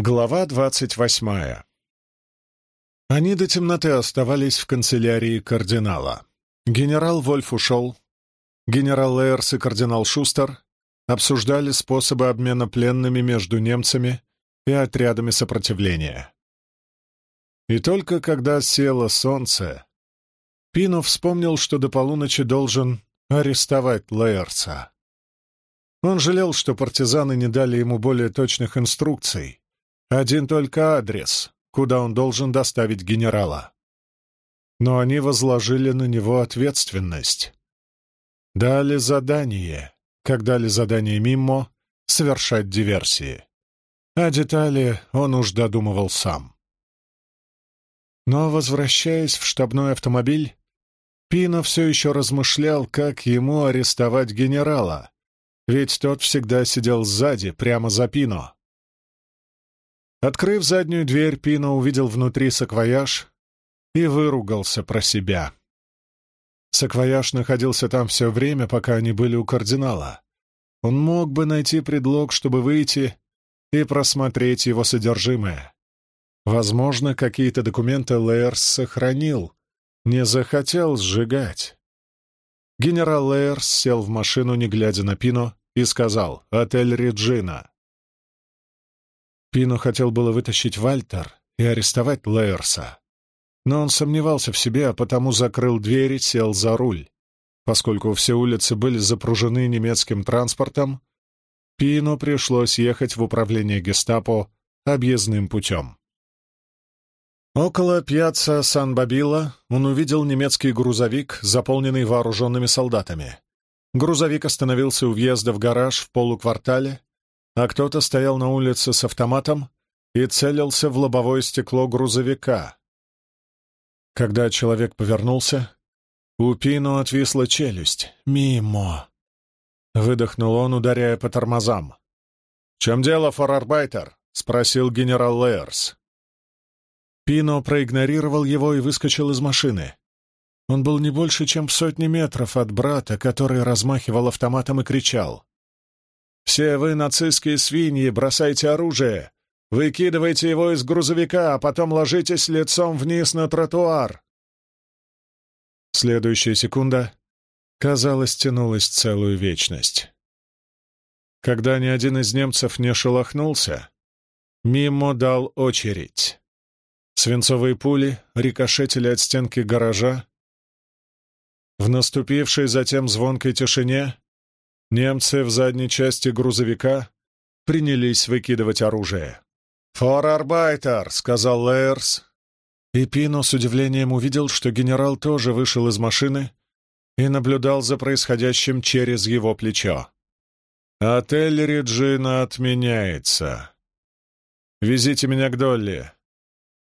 Глава двадцать восьмая Они до темноты оставались в канцелярии кардинала. Генерал Вольф ушел. Генерал Лейерс и кардинал Шустер обсуждали способы обмена пленными между немцами и отрядами сопротивления. И только когда село солнце, Пино вспомнил, что до полуночи должен арестовать Лейерса. Он жалел, что партизаны не дали ему более точных инструкций. Один только адрес, куда он должен доставить генерала. Но они возложили на него ответственность. Дали задание, как дали задание Миммо, совершать диверсии. А детали он уж додумывал сам. Но, возвращаясь в штабной автомобиль, Пино все еще размышлял, как ему арестовать генерала, ведь тот всегда сидел сзади, прямо за Пино. Открыв заднюю дверь, Пино увидел внутри саквояж и выругался про себя. Саквояж находился там все время, пока они были у кардинала. Он мог бы найти предлог, чтобы выйти и просмотреть его содержимое. Возможно, какие-то документы Лейерс сохранил, не захотел сжигать. Генерал Лейерс сел в машину, не глядя на Пино, и сказал «Отель Реджина». Пино хотел было вытащить Вальтер и арестовать Лейерса, но он сомневался в себе, а потому закрыл дверь и сел за руль. Поскольку все улицы были запружены немецким транспортом, Пино пришлось ехать в управление гестапо объездным путем. Около пьяца Сан-Бабила он увидел немецкий грузовик, заполненный вооруженными солдатами. Грузовик остановился у въезда в гараж в полуквартале, а кто-то стоял на улице с автоматом и целился в лобовое стекло грузовика. Когда человек повернулся, у Пину отвисла челюсть. «Мимо!» Выдохнул он, ударяя по тормозам. «В чем дело, форарбайтер?» — спросил генерал Лейерс. Пино проигнорировал его и выскочил из машины. Он был не больше, чем в сотни метров от брата, который размахивал автоматом и кричал. «Все вы, нацистские свиньи, бросайте оружие! Выкидывайте его из грузовика, а потом ложитесь лицом вниз на тротуар!» Следующая секунда, казалось, тянулась целую вечность. Когда ни один из немцев не шелохнулся, Мимо дал очередь. Свинцовые пули рикошетили от стенки гаража. В наступившей затем звонкой тишине немцы в задней части грузовика принялись выкидывать оружие. «Форарбайтер!» — сказал Лейерс. И Пино с удивлением увидел, что генерал тоже вышел из машины и наблюдал за происходящим через его плечо. «Отель Реджина отменяется. Везите меня к Долли.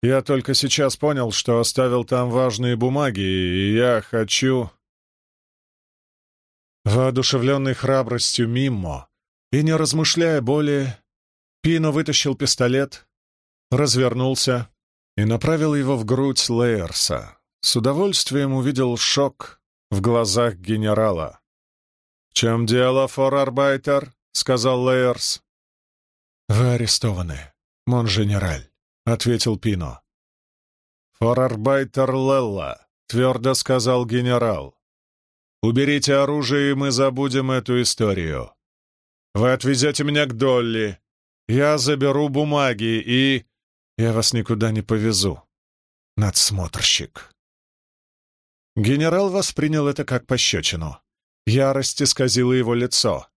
Я только сейчас понял, что оставил там важные бумаги, и я хочу...» Воодушевленный храбростью Миммо и не размышляя более, Пино вытащил пистолет, развернулся и направил его в грудь Лейерса. С удовольствием увидел шок в глазах генерала. «В чем дело, форарбайтер?» — сказал Лейерс. «Вы арестованы, мон-генераль». — ответил Пино. «Форарбайтер Лелла», — твердо сказал генерал. «Уберите оружие, и мы забудем эту историю. Вы отвезете меня к Долли. Я заберу бумаги и... Я вас никуда не повезу, надсмотрщик». Генерал воспринял это как пощечину. Ярость исказила его лицо.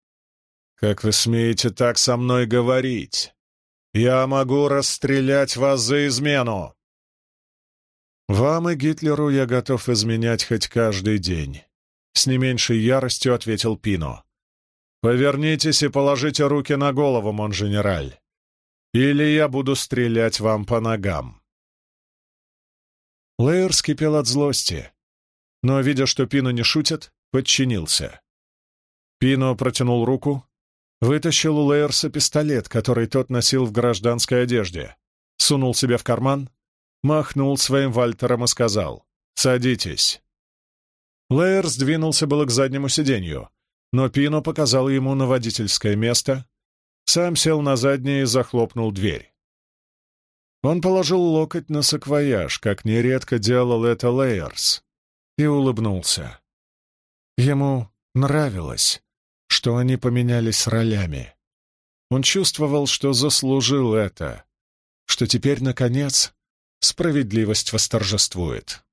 «Как вы смеете так со мной говорить? Я могу расстрелять вас за измену!» «Вам и Гитлеру я готов изменять хоть каждый день», — с не меньшей яростью ответил Пино. «Повернитесь и положите руки на голову, мон-генераль, или я буду стрелять вам по ногам». Лейер скипел от злости, но, видя, что Пино не шутит, подчинился. Пино протянул руку, Вытащил у Лейерса пистолет, который тот носил в гражданской одежде, сунул себе в карман, махнул своим Вальтером и сказал «Садитесь». Лейер сдвинулся было к заднему сиденью, но Пино показал ему на водительское место, сам сел на заднее и захлопнул дверь. Он положил локоть на саквояж, как нередко делал это Лейерс, и улыбнулся. Ему нравилось, что они поменялись ролями. Он чувствовал, что заслужил это, что теперь, наконец, справедливость восторжествует.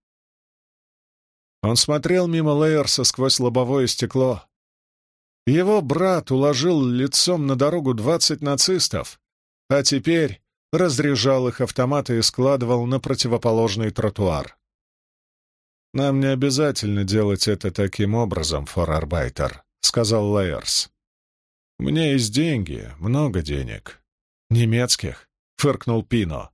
Он смотрел мимо Лейерса сквозь лобовое стекло. Его брат уложил лицом на дорогу двадцать нацистов, а теперь разряжал их автоматы и складывал на противоположный тротуар. «Нам не обязательно делать это таким образом, форарбайтер», — сказал Лейерс. «У меня есть деньги, много денег. Немецких», — фыркнул Пино.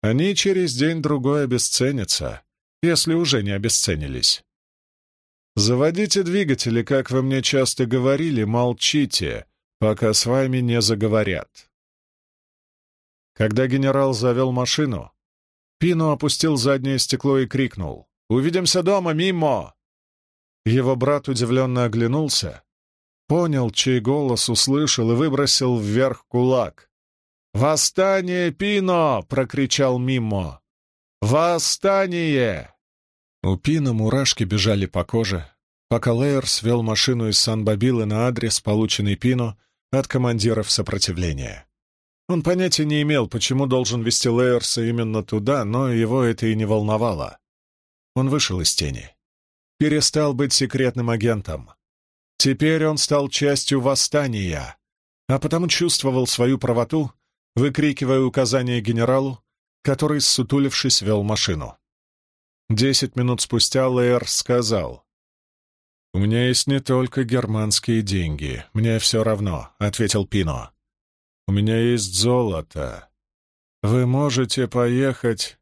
«Они через день-другой обесценятся, если уже не обесценились. Заводите двигатели, как вы мне часто говорили, молчите, пока с вами не заговорят». Когда генерал завел машину, Пино опустил заднее стекло и крикнул. «Увидимся дома, Мимо!» Его брат удивленно оглянулся, понял, чей голос услышал и выбросил вверх кулак. «Восстание, Пино!» — прокричал Мимо. «Восстание!» У Пино мурашки бежали по коже, пока Лейер свел машину из Сан-Бабилы на адрес, полученный Пино от командиров сопротивления. Он понятия не имел, почему должен вести Лейерса именно туда, но его это и не волновало. Он вышел из тени. Перестал быть секретным агентом. Теперь он стал частью восстания, а потому чувствовал свою правоту, выкрикивая указания генералу, который, ссутулившись, вел машину. Десять минут спустя Лейер сказал, «У меня есть не только германские деньги, мне все равно», — ответил Пино. У меня есть золото. Вы можете поехать...»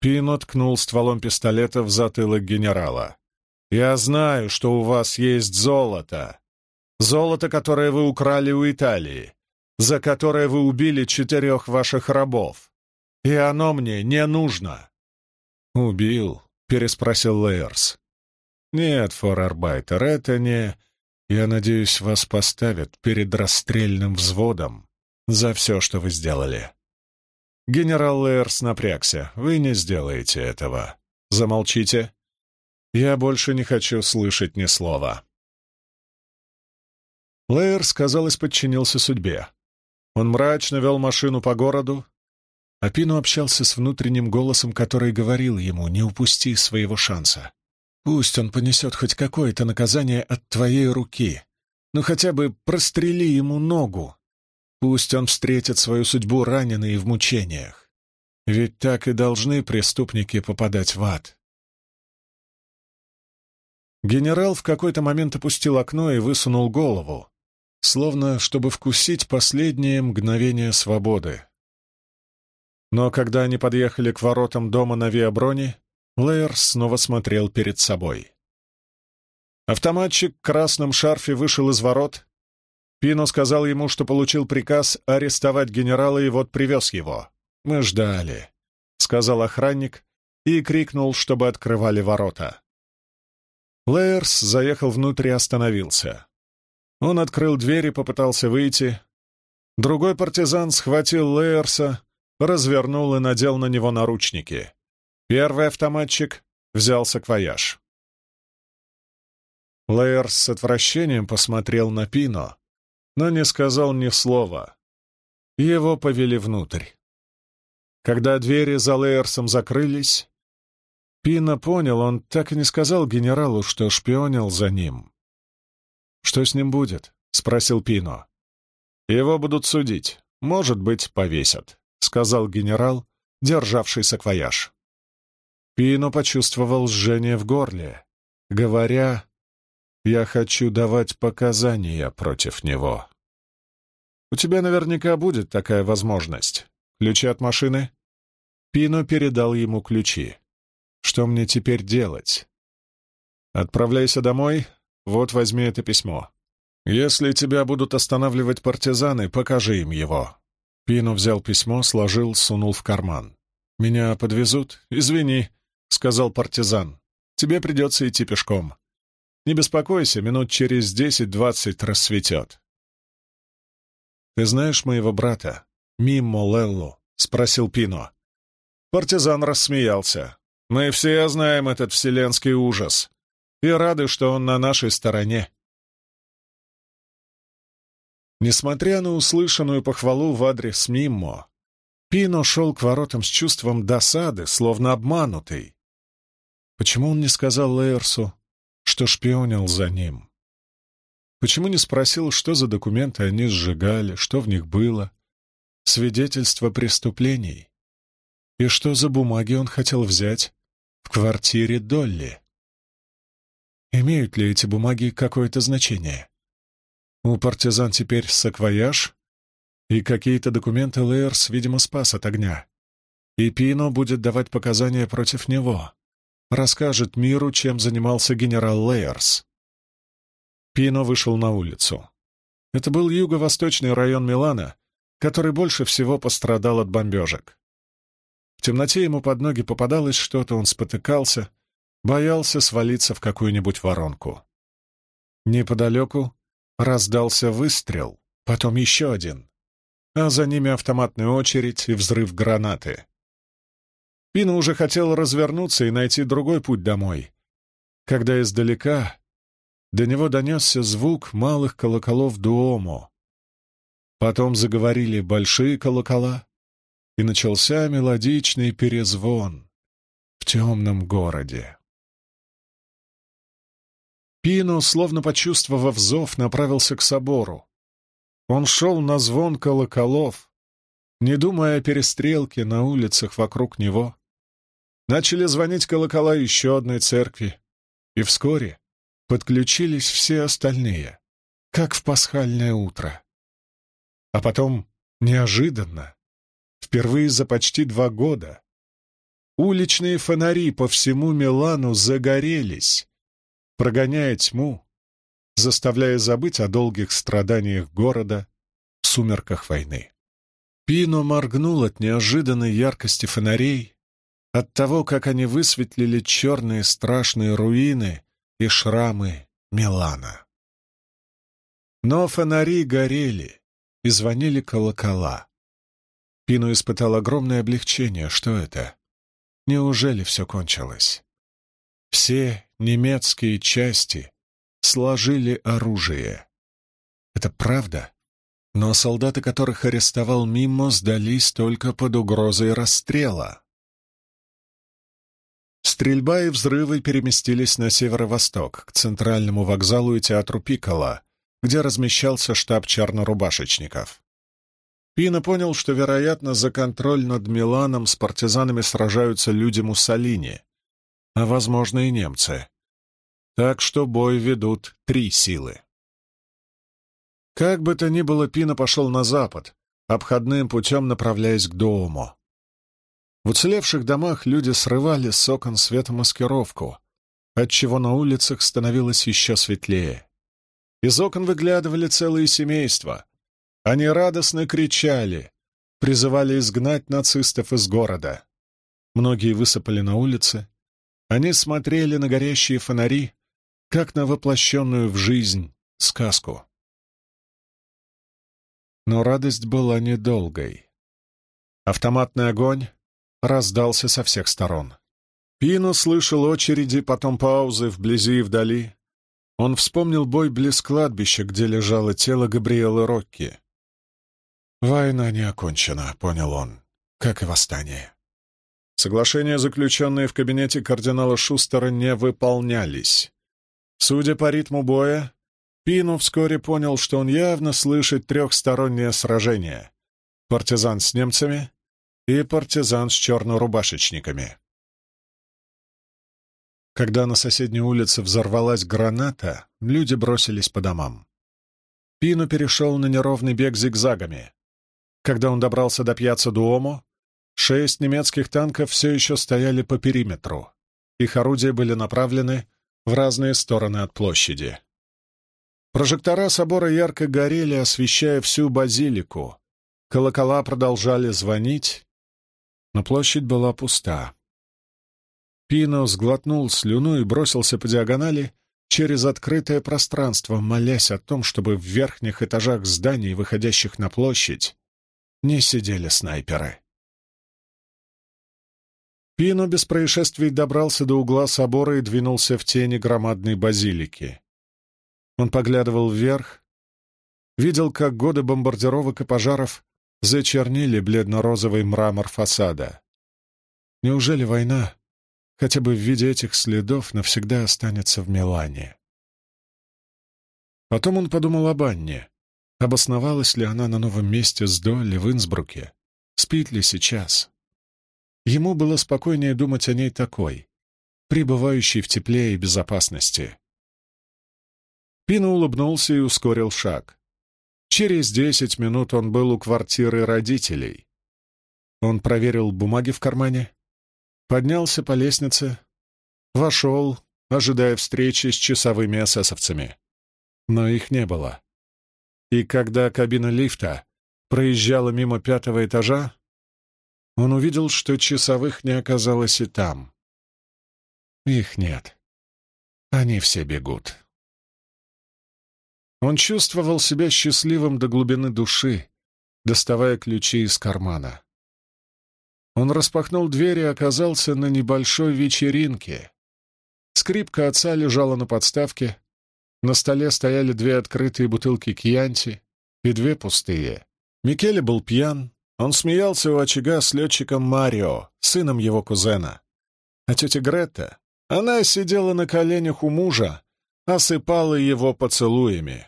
Пин ткнул стволом пистолета в затылок генерала. «Я знаю, что у вас есть золото. Золото, которое вы украли у Италии, за которое вы убили четырех ваших рабов. И оно мне не нужно». «Убил?» — переспросил Лейерс. «Нет, форарбайтер, это не...» «Я надеюсь, вас поставят перед расстрельным взводом за все, что вы сделали. Генерал Лейерс напрягся. Вы не сделаете этого. Замолчите. Я больше не хочу слышать ни слова. Лейерс, казалось, подчинился судьбе. Он мрачно вел машину по городу, а Пину общался с внутренним голосом, который говорил ему «Не упусти своего шанса. Пусть он понесет хоть какое-то наказание от твоей руки, ну хотя бы прострели ему ногу, Пусть он встретит свою судьбу раненый в мучениях. Ведь так и должны преступники попадать в ад. Генерал в какой-то момент опустил окно и высунул голову, словно чтобы вкусить последнее мгновение свободы. Но когда они подъехали к воротам дома на Виаброне, Лейер снова смотрел перед собой. Автоматчик в красном шарфе вышел из ворот Пино сказал ему, что получил приказ арестовать генерала и вот привез его. «Мы ждали», — сказал охранник и крикнул, чтобы открывали ворота. Лейерс заехал внутрь и остановился. Он открыл дверь и попытался выйти. Другой партизан схватил Лейерса, развернул и надел на него наручники. Первый автоматчик взял саквояж. Лейерс с отвращением посмотрел на Пино, но не сказал ни слова. Его повели внутрь. Когда двери за Лейерсом закрылись, Пина понял, он так и не сказал генералу, что шпионил за ним. «Что с ним будет?» — спросил Пино. «Его будут судить. Может быть, повесят», — сказал генерал, державший саквояж. Пино почувствовал жжение в горле, говоря я хочу давать показания против него. У тебя наверняка будет такая возможность. Ключи от машины? Пино передал ему ключи. Что мне теперь делать? Отправляйся домой, вот возьми это письмо. Если тебя будут останавливать партизаны, покажи им его. Пино взял письмо, сложил, сунул в карман. «Меня подвезут? Извини», — сказал партизан. «Тебе придется идти пешком. Не беспокойся, минут через десять-двадцать рассветет. «Ты знаешь моего брата, Миммо Лелло?» — спросил Пино. Партизан рассмеялся. «Мы все знаем этот вселенский ужас и рады, что он на нашей стороне». Несмотря на услышанную похвалу в адрес Миммо, Пино шел к воротам с чувством досады, словно обманутый. Почему он не сказал Лейерсу, что шпионил за ним? Почему не спросил, что за документы они сжигали, что в них было? Свидетельство преступлений. И что за бумаги он хотел взять в квартире Долли? Имеют ли эти бумаги какое-то значение? У партизан теперь саквояж, и какие-то документы Лейерс, видимо, спас от огня. И Пино будет давать показания против него. Расскажет миру, чем занимался генерал Лейерс. Пино вышел на улицу. Это был юго-восточный район Милана, который больше всего пострадал от бомбежек. В темноте ему под ноги попадалось что-то, он спотыкался, боялся свалиться в какую-нибудь воронку. Неподалеку раздался выстрел, потом еще один, а за ними автоматная очередь и взрыв гранаты. Пина уже хотел развернуться и найти другой путь домой, когда издалека до него донесся звук малых колоколов Дуомо. Потом заговорили большие колокола, и начался мелодичный перезвон в темном городе. Пино, словно почувствовав зов, направился к собору. Он шел на звон колоколов, не думая о перестрелке на улицах вокруг него. Начали звонить колокола еще одной церкви, и вскоре подключились все остальные, как в пасхальное утро. А потом, неожиданно, впервые за почти два года, уличные фонари по всему Милану загорелись, прогоняя тьму, заставляя забыть о долгих страданиях города в сумерках войны. Пино моргнул от неожиданной яркости фонарей, от того, как они высветлили черные страшные руины и шрамы Милана. Но фонари горели и звонили колокола. Пину испытал огромное облегчение. Что это? Неужели все кончилось? Все немецкие части сложили оружие. Это правда? Но солдаты, которых арестовал Мимо, сдались только под угрозой расстрела. Стрельба и взрывы переместились на северо-восток, к центральному вокзалу и театру Пикола, где размещался штаб чернорубашечников. Пина понял, что, вероятно, за контроль над Миланом с партизанами сражаются люди Муссолини, а, возможно, и немцы. Так что бой ведут три силы. Как бы то ни было, Пина пошел на запад, обходным путем направляясь к дому. В уцелевших домах люди срывали с окон светомаскировку, отчего на улицах становилось еще светлее. Из окон выглядывали целые семейства. Они радостно кричали, призывали изгнать нацистов из города. Многие высыпали на улицы. Они смотрели на горящие фонари, как на воплощенную в жизнь сказку. Но радость была недолгой. Автоматный огонь раздался со всех сторон. Пино слышал очереди, потом паузы вблизи и вдали. Он вспомнил бой близ кладбища, где лежало тело Габриэлы Рокки. «Война не окончена», — понял он, — «как и восстание». Соглашения, заключенные в кабинете кардинала Шустера, не выполнялись. Судя по ритму боя, Пину вскоре понял, что он явно слышит трехстороннее сражение. Партизан с немцами, и партизан с чернорубашечниками. Когда на соседней улице взорвалась граната, люди бросились по домам. Пину перешел на неровный бег зигзагами. Когда он добрался до пьяца Дуомо, шесть немецких танков все еще стояли по периметру. Их орудия были направлены в разные стороны от площади. Прожектора собора ярко горели, освещая всю базилику. Колокола продолжали звонить, но площадь была пуста. Пино сглотнул слюну и бросился по диагонали через открытое пространство, молясь о том, чтобы в верхних этажах зданий, выходящих на площадь, не сидели снайперы. Пино без происшествий добрался до угла собора и двинулся в тени громадной базилики. Он поглядывал вверх, видел, как годы бомбардировок и пожаров зачернили бледно-розовый мрамор фасада. Неужели война, хотя бы в виде этих следов, навсегда останется в Милане? Потом он подумал об Анне. Обосновалась ли она на новом месте с Долли в Инсбруке? Спит ли сейчас? Ему было спокойнее думать о ней такой, пребывающей в тепле и безопасности. Пина улыбнулся и ускорил шаг. Через десять минут он был у квартиры родителей. Он проверил бумаги в кармане, поднялся по лестнице, вошел, ожидая встречи с часовыми эсэсовцами. Но их не было. И когда кабина лифта проезжала мимо пятого этажа, он увидел, что часовых не оказалось и там. Их нет. Они все бегут. Он чувствовал себя счастливым до глубины души, доставая ключи из кармана. Он распахнул дверь и оказался на небольшой вечеринке. Скрипка отца лежала на подставке, на столе стояли две открытые бутылки кьянти и две пустые. Микеле был пьян, он смеялся у очага с летчиком Марио, сыном его кузена. А тетя Грета, она сидела на коленях у мужа, осыпала его поцелуями.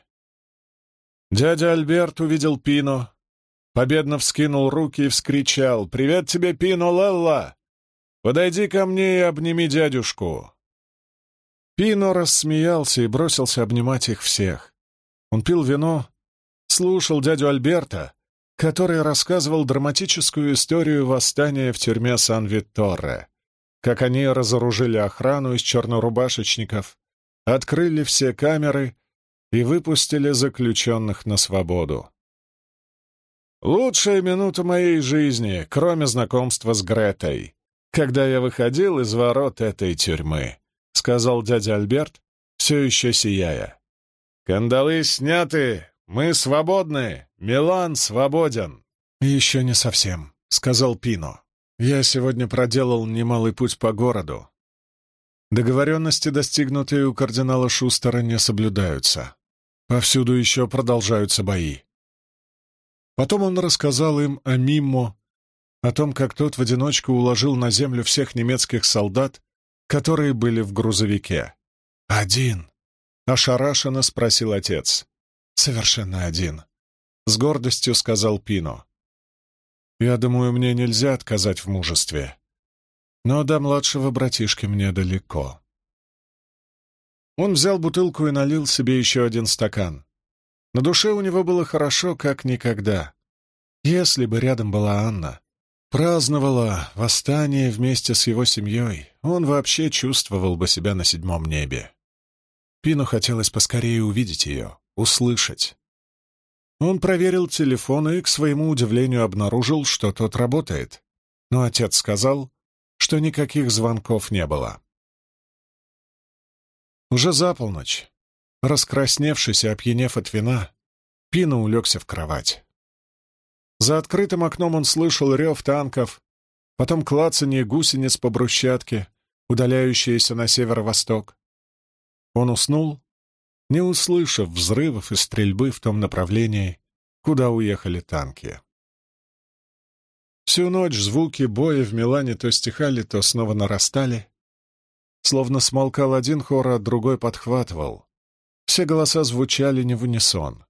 Дядя Альберт увидел Пино, победно вскинул руки и вскричал «Привет тебе, Пино Лелла! Подойди ко мне и обними дядюшку!» Пино рассмеялся и бросился обнимать их всех. Он пил вино, слушал дядю Альберта, который рассказывал драматическую историю восстания в тюрьме Сан-Витторре, как они разоружили охрану из чернорубашечников, открыли все камеры и выпустили заключенных на свободу. Лучшая минута моей жизни, кроме знакомства с Гретой, когда я выходил из ворот этой тюрьмы, — сказал дядя Альберт, все еще сияя. «Кандалы сняты, мы свободны, Милан свободен». «Еще не совсем», — сказал Пино. «Я сегодня проделал немалый путь по городу. Договоренности, достигнутые у кардинала Шустера, не соблюдаются. Повсюду еще продолжаются бои. Потом он рассказал им о Миммо, о том, как тот в одиночку уложил на землю всех немецких солдат, которые были в грузовике. «Один?» — ошарашенно спросил отец. «Совершенно один», — с гордостью сказал Пино. «Я думаю, мне нельзя отказать в мужестве. Но до младшего братишки мне далеко». Он взял бутылку и налил себе еще один стакан. На душе у него было хорошо, как никогда. Если бы рядом была Анна, праздновала восстание вместе с его семьей, он вообще чувствовал бы себя на седьмом небе. Пину хотелось поскорее увидеть ее, услышать. Он проверил телефон и, к своему удивлению, обнаружил, что тот работает. Но отец сказал, что никаких звонков не было. Уже за полночь, раскрасневшись и опьянев от вина, Пина улегся в кровать. За открытым окном он слышал рев танков, потом клацанье гусениц по брусчатке, удаляющиеся на северо-восток. Он уснул, не услышав взрывов и стрельбы в том направлении, куда уехали танки. Всю ночь звуки боя в Милане то стихали, то снова нарастали, Словно смолкал один хор, а другой подхватывал. Все голоса звучали не в унисон.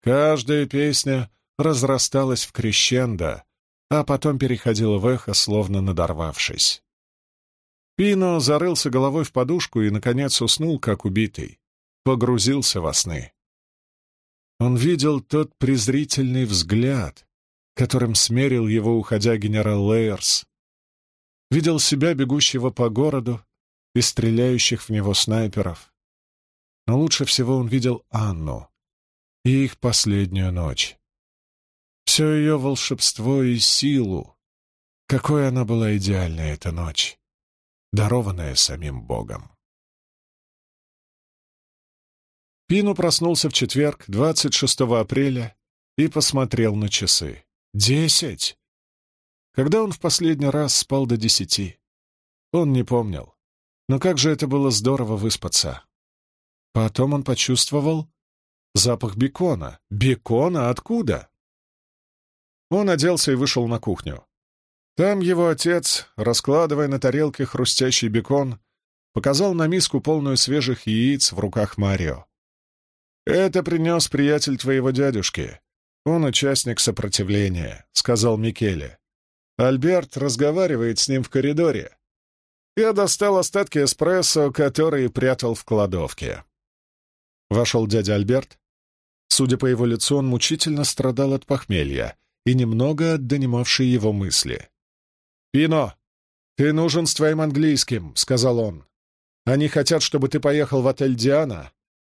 Каждая песня разрасталась в крещендо, а потом переходила в эхо, словно надорвавшись. Пино зарылся головой в подушку и, наконец, уснул, как убитый. Погрузился во сны. Он видел тот презрительный взгляд, которым смерил его, уходя генерал Лейерс. Видел себя, бегущего по городу, и стреляющих в него снайперов. Но лучше всего он видел Анну и их последнюю ночь. Все ее волшебство и силу. Какой она была идеальная эта ночь, дарованная самим Богом. Пину проснулся в четверг, 26 апреля, и посмотрел на часы. Десять! Когда он в последний раз спал до десяти? Он не помнил. Но как же это было здорово выспаться. Потом он почувствовал запах бекона. Бекона откуда? Он оделся и вышел на кухню. Там его отец, раскладывая на тарелке хрустящий бекон, показал на миску полную свежих яиц в руках Марио. «Это принес приятель твоего дядюшки. Он участник сопротивления», — сказал Микеле. Альберт разговаривает с ним в коридоре. Я достал остатки эспрессо, которые прятал в кладовке. Вошел дядя Альберт. Судя по его лицу, он мучительно страдал от похмелья и немного от донимавшей его мысли. «Пино, ты нужен с твоим английским», — сказал он. «Они хотят, чтобы ты поехал в отель «Диана»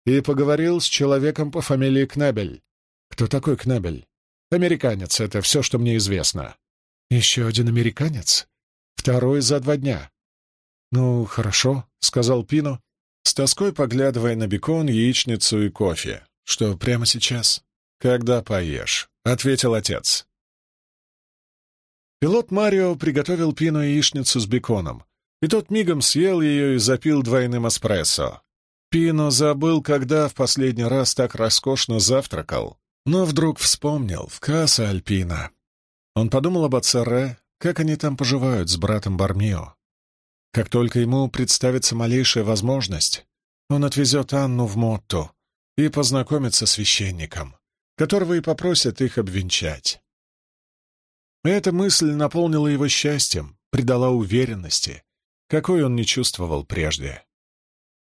и поговорил с человеком по фамилии Кнебель». «Кто такой Кнебель?» «Американец, это все, что мне известно». «Еще один американец?» «Второй за два дня. «Ну, хорошо», — сказал Пино, с тоской поглядывая на бекон, яичницу и кофе. «Что, прямо сейчас?» «Когда поешь», — ответил отец. Пилот Марио приготовил Пино яичницу с беконом, и тот мигом съел ее и запил двойным эспрессо. Пино забыл, когда в последний раз так роскошно завтракал, но вдруг вспомнил в Касса Альпина. Он подумал об отце Ре, как они там поживают с братом Бармио. Как только ему представится малейшая возможность, он отвезет Анну в Мотту и познакомится с священником, которого и попросят их обвенчать. Эта мысль наполнила его счастьем, придала уверенности, какой он не чувствовал прежде.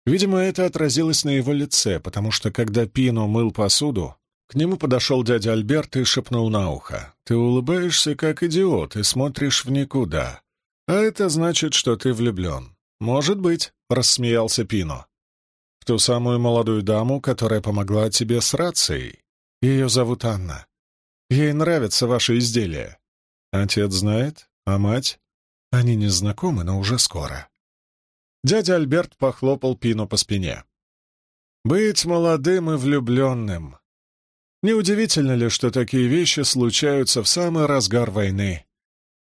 Видимо, это отразилось на его лице, потому что, когда Пино мыл посуду, к нему подошел дядя Альберт и шепнул на ухо. «Ты улыбаешься, как идиот, и смотришь в никуда. «А это значит, что ты влюблен». «Может быть», — рассмеялся Пино. «В ту самую молодую даму, которая помогла тебе с рацией. Ее зовут Анна. Ей нравятся ваши изделия. Отец знает, а мать? Они не знакомы, но уже скоро». Дядя Альберт похлопал Пино по спине. «Быть молодым и влюбленным. Неудивительно ли, что такие вещи случаются в самый разгар войны?»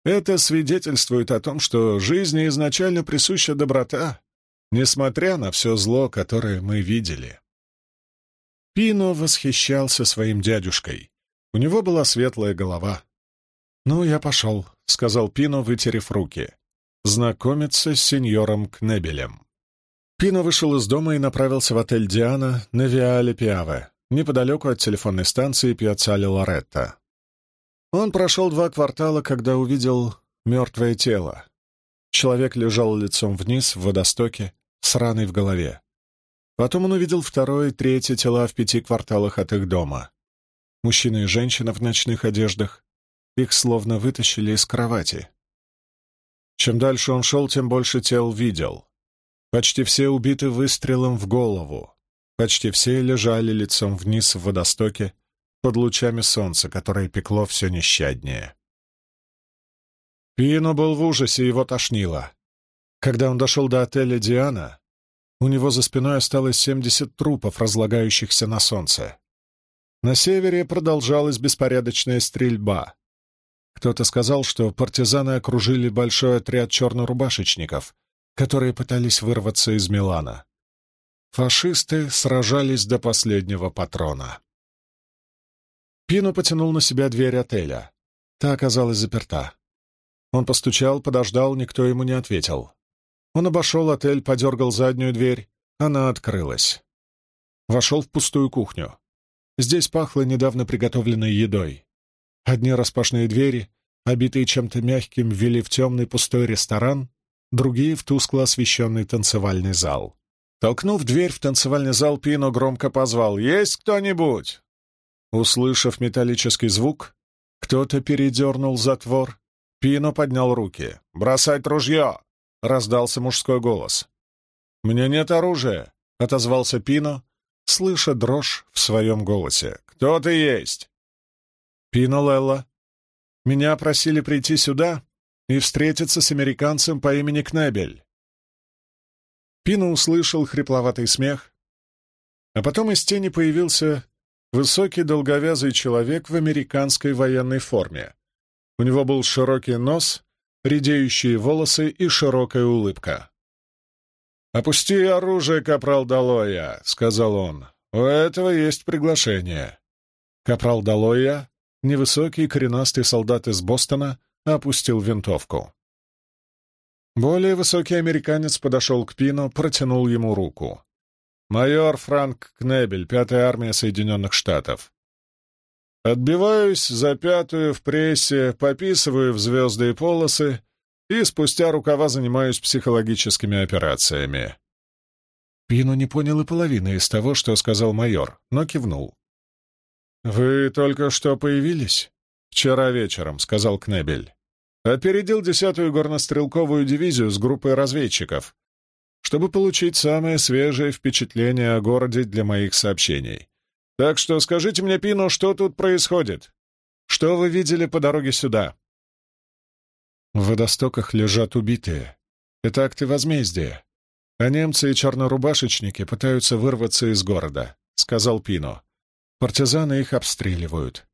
Это свидетельствует о том, что жизни изначально присуща доброта, несмотря на все зло, которое мы видели. Пино восхищался своим дядюшкой. У него была светлая голова. «Ну, я пошел», — сказал Пино, вытерев руки. «Знакомиться с сеньором Кнебелем». Пино вышел из дома и направился в отель «Диана» на Виале Пиаве, неподалеку от телефонной станции Пьяццале Лоретто. Он прошел два квартала, когда увидел мертвое тело. Человек лежал лицом вниз в водостоке с раной в голове. Потом он увидел второе и третье тела в пяти кварталах от их дома. Мужчина и женщина в ночных одеждах. Их словно вытащили из кровати. Чем дальше он шел, тем больше тел видел. Почти все убиты выстрелом в голову. Почти все лежали лицом вниз в водостоке, под лучами солнца, которое пекло все нещаднее. Пино был в ужасе, его тошнило. Когда он дошел до отеля «Диана», у него за спиной осталось семьдесят трупов, разлагающихся на солнце. На севере продолжалась беспорядочная стрельба. Кто-то сказал, что партизаны окружили большой отряд чернорубашечников, которые пытались вырваться из Милана. Фашисты сражались до последнего патрона. Пино потянул на себя дверь отеля. Та оказалась заперта. Он постучал, подождал, никто ему не ответил. Он обошел отель, подергал заднюю дверь. Она открылась. Вошел в пустую кухню. Здесь пахло недавно приготовленной едой. Одни распашные двери, обитые чем-то мягким, ввели в темный пустой ресторан, другие — в тускло освещенный танцевальный зал. Толкнув дверь в танцевальный зал, Пино громко позвал «Есть кто-нибудь?» Услышав металлический звук, кто-то передернул затвор. Пино поднял руки. «Бросать ружье!» — раздался мужской голос. «Мне нет оружия», — отозвался Пино, слыша дрожь в своем голосе. «Кто ты есть?» «Пино Лелла. Меня просили прийти сюда и встретиться с американцем по имени Кнебель». Пино услышал хрипловатый смех, а потом из тени появился Высокий долговязый человек в американской военной форме. У него был широкий нос, редеющие волосы и широкая улыбка. «Опусти оружие, капрал Далоя», — сказал он. «У этого есть приглашение». Капрал Далоя, невысокий коренастый солдат из Бостона, опустил винтовку. Более высокий американец подошел к Пино, протянул ему руку. «Майор Франк Кнебель, Пятая армия Соединенных Штатов. Отбиваюсь за пятую в прессе, пописываю в звезды и полосы и спустя рукава занимаюсь психологическими операциями». Пино не понял и половины из того, что сказал майор, но кивнул. «Вы только что появились?» «Вчера вечером», — сказал Кнебель. Опередил десятую горнострелковую дивизию с группой разведчиков, чтобы получить самое свежее впечатление о городе для моих сообщений. Так что скажите мне, Пино, что тут происходит? Что вы видели по дороге сюда?» В водостоках лежат убитые. Это акты возмездия. А немцы и чернорубашечники пытаются вырваться из города, — сказал Пино. Партизаны их обстреливают.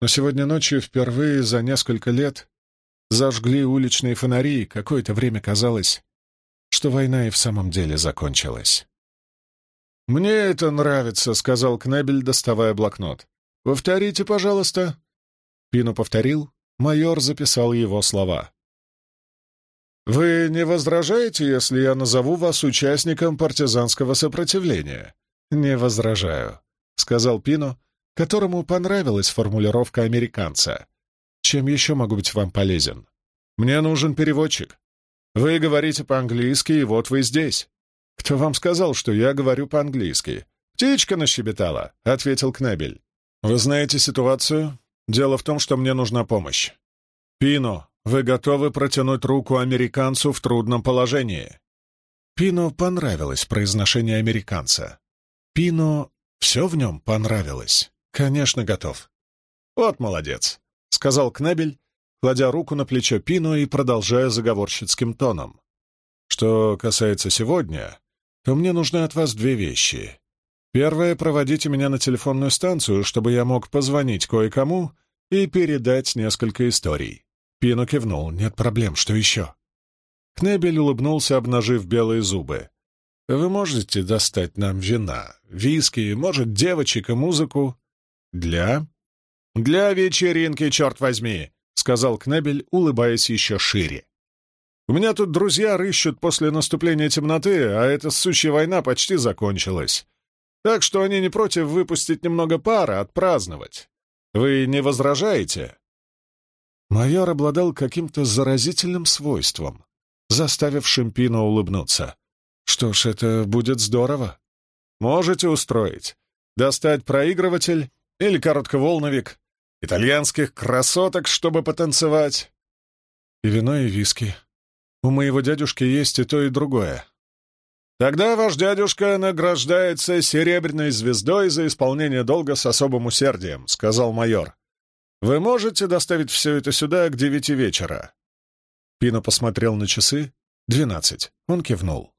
Но сегодня ночью впервые за несколько лет зажгли уличные фонари, и какое-то время казалось, что война и в самом деле закончилась. «Мне это нравится», — сказал Кнебель, доставая блокнот. «Повторите, пожалуйста». Пину повторил, майор записал его слова. «Вы не возражаете, если я назову вас участником партизанского сопротивления?» «Не возражаю», — сказал Пино, которому понравилась формулировка американца. Чем еще могу быть вам полезен? Мне нужен переводчик. Вы говорите по-английски, и вот вы здесь. Кто вам сказал, что я говорю по-английски? Птичка нащебетала, — ответил Кнебель. Вы знаете ситуацию? Дело в том, что мне нужна помощь. Пино, вы готовы протянуть руку американцу в трудном положении? Пино понравилось произношение американца. Пино все в нем понравилось. Конечно, готов. Вот молодец. — сказал Кнебель, кладя руку на плечо Пину и продолжая заговорщицким тоном. «Что касается сегодня, то мне нужны от вас две вещи. Первое — проводите меня на телефонную станцию, чтобы я мог позвонить кое-кому и передать несколько историй». Пину кивнул. «Нет проблем, что еще?» Кнебель улыбнулся, обнажив белые зубы. «Вы можете достать нам вина, виски, может, девочек и музыку?» «Для?» «Для вечеринки, черт возьми!» — сказал Кнебель, улыбаясь еще шире. «У меня тут друзья рыщут после наступления темноты, а эта сущая война почти закончилась. Так что они не против выпустить немного пара, отпраздновать. Вы не возражаете?» Майор обладал каким-то заразительным свойством, заставившим Пино улыбнуться. «Что ж, это будет здорово. Можете устроить. Достать проигрыватель или коротковолновик, итальянских красоток, чтобы потанцевать. И вино, и виски. У моего дядюшки есть и то, и другое. Тогда ваш дядюшка награждается серебряной звездой за исполнение долга с особым усердием, сказал майор. Вы можете доставить все это сюда к девяти вечера? Пино посмотрел на часы. Двенадцать. Он кивнул.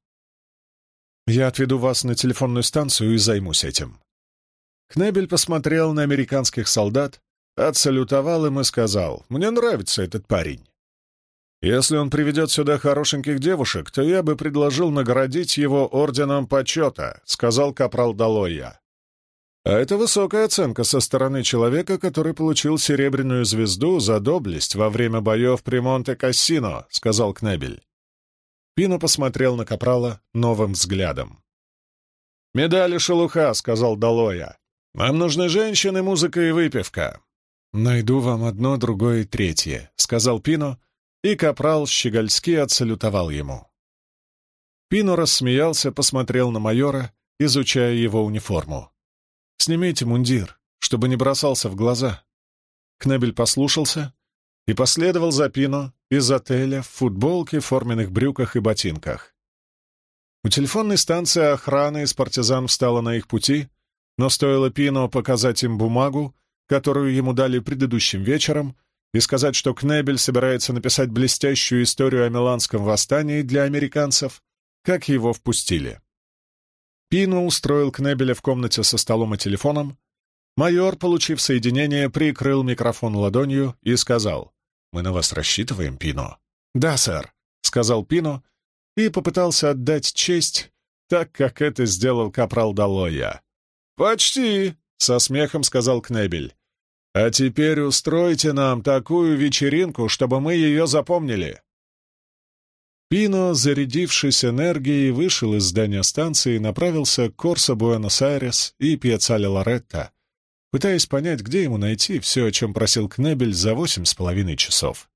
Я отведу вас на телефонную станцию и займусь этим. Кнебель посмотрел на американских солдат, отсалютовал им и сказал, «Мне нравится этот парень. Если он приведет сюда хорошеньких девушек, то я бы предложил наградить его орденом почета», — сказал капрал Далойя. «А это высокая оценка со стороны человека, который получил серебряную звезду за доблесть во время боев при Монте-Кассино», — сказал Кнебель. Пино посмотрел на капрала новым взглядом. «Медали шелуха», — сказал Далоя. «Нам нужны женщины, музыка и выпивка». «Найду вам одно, другое и третье», — сказал Пино, и капрал щегольски отсалютовал ему. Пино рассмеялся, посмотрел на майора, изучая его униформу. «Снимите мундир, чтобы не бросался в глаза». Кнебель послушался и последовал за Пино из отеля в футболке, форменных брюках и ботинках. У телефонной станции охраны из партизан встала на их пути — но стоило Пино показать им бумагу, которую ему дали предыдущим вечером, и сказать, что Кнебель собирается написать блестящую историю о Миланском восстании для американцев, как его впустили. Пино устроил Кнебеля в комнате со столом и телефоном. Майор, получив соединение, прикрыл микрофон ладонью и сказал, «Мы на вас рассчитываем, Пино. «Да, сэр», — сказал Пино и попытался отдать честь, так как это сделал капрал Далоя. «Почти», — со смехом сказал Кнебель. «А теперь устройте нам такую вечеринку, чтобы мы ее запомнили». Пино, зарядившись энергией, вышел из здания станции и направился к Корсо Буэнос-Айрес и Пьяцале Лоретто, пытаясь понять, где ему найти все, о чем просил Кнебель за восемь с половиной часов.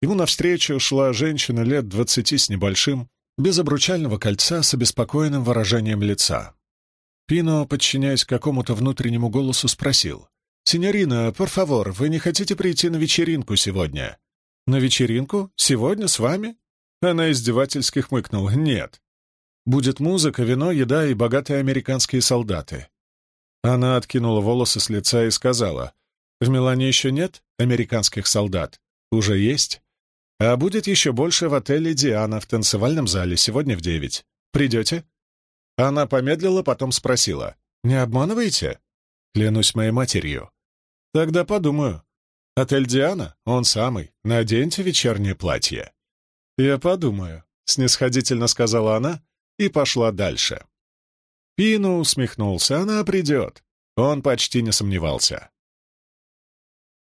Ему навстречу шла женщина лет двадцати с небольшим, без обручального кольца с обеспокоенным выражением лица. Пино, подчиняясь какому-то внутреннему голосу, спросил. «Синьорина, favor, вы не хотите прийти на вечеринку сегодня?» «На вечеринку? Сегодня с вами?» Она издевательски хмыкнула. «Нет. Будет музыка, вино, еда и богатые американские солдаты». Она откинула волосы с лица и сказала. «В Милане еще нет американских солдат? Уже есть? А будет еще больше в отеле «Диана» в танцевальном зале сегодня в девять. Придете?» Она помедлила, потом спросила. «Не обманываете?» «Клянусь моей матерью». «Тогда подумаю. Отель «Диана»? Он самый. Наденьте вечернее платье». «Я подумаю», — снисходительно сказала она и пошла дальше. Пину усмехнулся. «Она придет». Он почти не сомневался.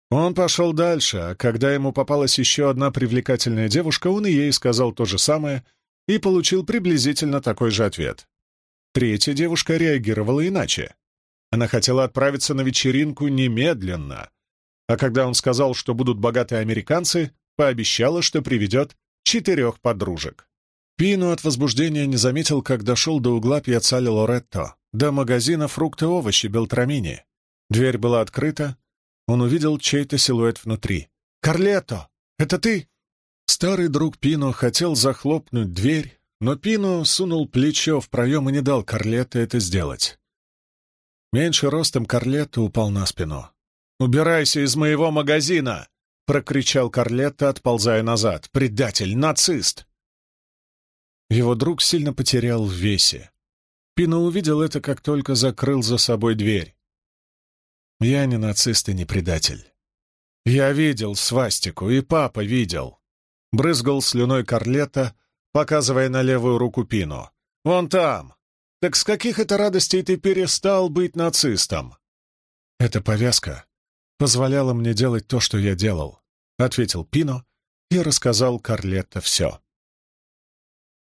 Он пошел дальше, а когда ему попалась еще одна привлекательная девушка, он и ей сказал то же самое и получил приблизительно такой же ответ. Третья девушка реагировала иначе. Она хотела отправиться на вечеринку немедленно, а когда он сказал, что будут богатые американцы, пообещала, что приведет четырех подружек. Пину от возбуждения не заметил, как дошел до угла Пьяцали Лоретто, до магазина фрукты овощи Белтрамини. Дверь была открыта, он увидел чей-то силуэт внутри. «Карлетто, это ты?» Старый друг Пино хотел захлопнуть дверь, но Пино сунул плечо в проем и не дал Карлетто это сделать. Меньше ростом Карлетто упал на спину. «Убирайся из моего магазина!» прокричал Карлетто, отползая назад. «Предатель! Нацист!» Его друг сильно потерял в весе. Пино увидел это, как только закрыл за собой дверь. «Я не нацист и не предатель. Я видел свастику, и папа видел». Брызгал слюной Карлетто, показывая на левую руку Пино. «Вон там! Так с каких это радостей ты перестал быть нацистом?» «Эта повязка позволяла мне делать то, что я делал. — ответил Пино и рассказал Карлетто все.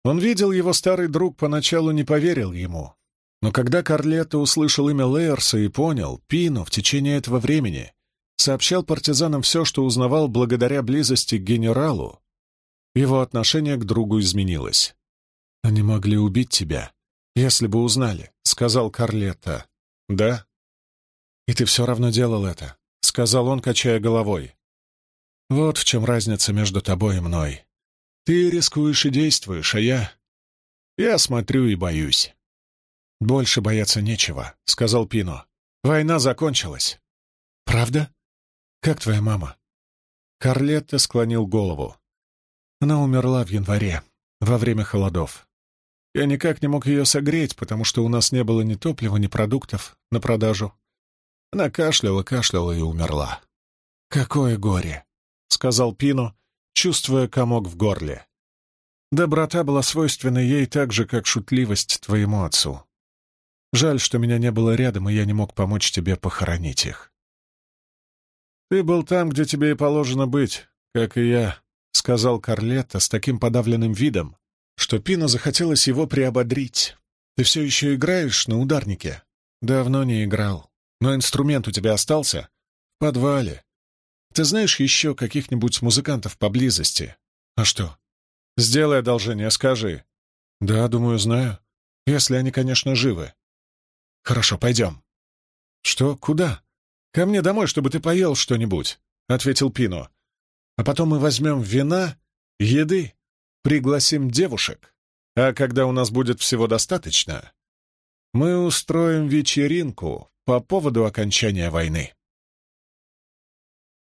Он видел, его старый друг поначалу не поверил ему, но когда Карлетто услышал имя Лейерса и понял, Пино в течение этого времени сообщал партизанам все, что узнавал благодаря близости к генералу, его отношение к другу изменилось. «Они могли убить тебя, если бы узнали», — сказал Карлетто. «Да?» «И ты все равно делал это», — сказал он, качая головой. Вот в чем разница между тобой и мной. Ты рискуешь и действуешь, а я... Я смотрю и боюсь. «Больше бояться нечего», — сказал Пино. «Война закончилась». «Правда? Как твоя мама?» Карлетта склонил голову. Она умерла в январе, во время холодов. Я никак не мог ее согреть, потому что у нас не было ни топлива, ни продуктов на продажу. Она кашляла, кашляла и умерла. Какое горе! — сказал Пино, чувствуя комок в горле. «Доброта была свойственна ей так же, как шутливость твоему отцу. Жаль, что меня не было рядом, и я не мог помочь тебе похоронить их». «Ты был там, где тебе и положено быть, как и я», — сказал Карлетто с таким подавленным видом, что Пино захотелось его приободрить. «Ты все еще играешь на ударнике?» «Давно не играл. Но инструмент у тебя остался?» «В подвале. Ты знаешь еще каких-нибудь музыкантов поблизости? А что? Сделай одолжение, скажи. Да, думаю, знаю. Если они, конечно, живы. Хорошо, пойдем. Что? Куда? Ко мне домой, чтобы ты поел что-нибудь, — ответил Пино. А потом мы возьмем вина, еды, пригласим девушек. А когда у нас будет всего достаточно, мы устроим вечеринку по поводу окончания войны.